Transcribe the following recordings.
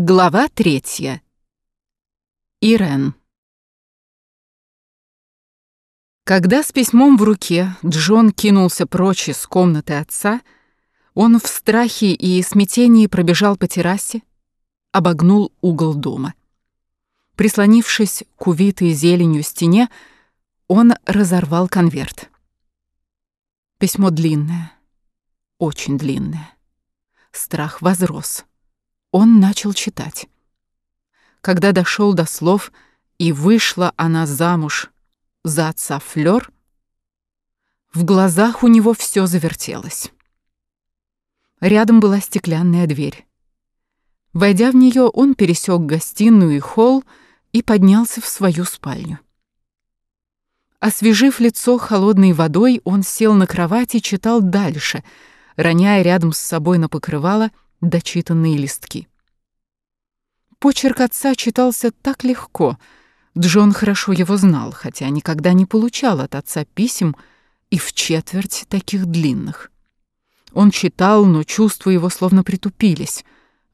Глава третья. Ирен. Когда с письмом в руке Джон кинулся прочь из комнаты отца, он в страхе и смятении пробежал по террасе, обогнул угол дома. Прислонившись к увитой зеленью стене, он разорвал конверт. Письмо длинное, очень длинное. Страх возрос. Он начал читать. Когда дошел до слов «и вышла она замуж за отца Флёр», в глазах у него все завертелось. Рядом была стеклянная дверь. Войдя в нее, он пересек гостиную и холл и поднялся в свою спальню. Освежив лицо холодной водой, он сел на кровать и читал дальше, роняя рядом с собой на покрывало — дочитанные листки. Почерк отца читался так легко. Джон хорошо его знал, хотя никогда не получал от отца писем и в четверть таких длинных. Он читал, но чувства его словно притупились.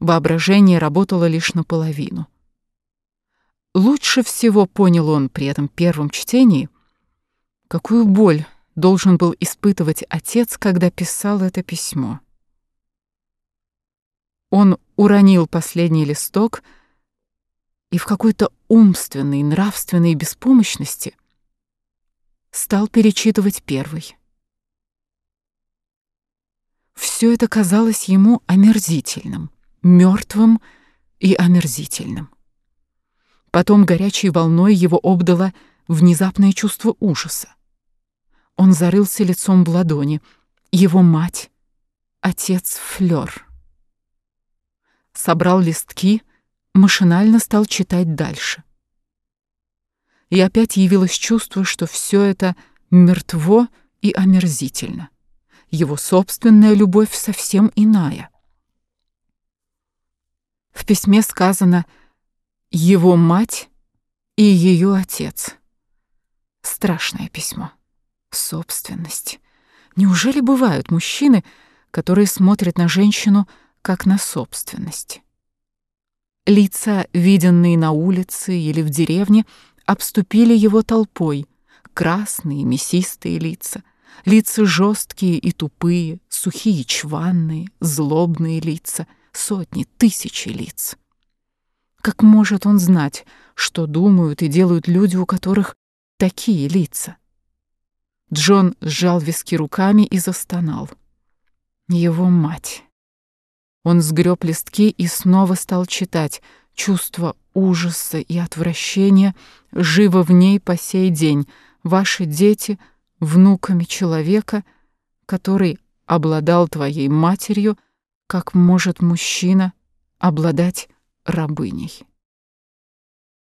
Воображение работало лишь наполовину. Лучше всего понял он при этом первом чтении, какую боль должен был испытывать отец, когда писал это письмо. Он уронил последний листок и в какой-то умственной, нравственной беспомощности стал перечитывать первый. Все это казалось ему омерзительным, мертвым и омерзительным. Потом горячей волной его обдало внезапное чувство ужаса. Он зарылся лицом в ладони. Его мать, отец Флёр собрал листки, машинально стал читать дальше. И опять явилось чувство, что все это мертво и омерзительно. Его собственная любовь совсем иная. В письме сказано «его мать и ее отец». Страшное письмо. Собственность. Неужели бывают мужчины, которые смотрят на женщину – как на собственность. Лица, виденные на улице или в деревне, обступили его толпой. Красные, мясистые лица, лица жесткие и тупые, сухие, чванные, злобные лица, сотни, тысячи лиц. Как может он знать, что думают и делают люди, у которых такие лица? Джон сжал виски руками и застонал. Его мать. Он сгреб листки и снова стал читать. Чувство ужаса и отвращения живо в ней по сей день. Ваши дети — внуками человека, который обладал твоей матерью, как может мужчина обладать рабыней.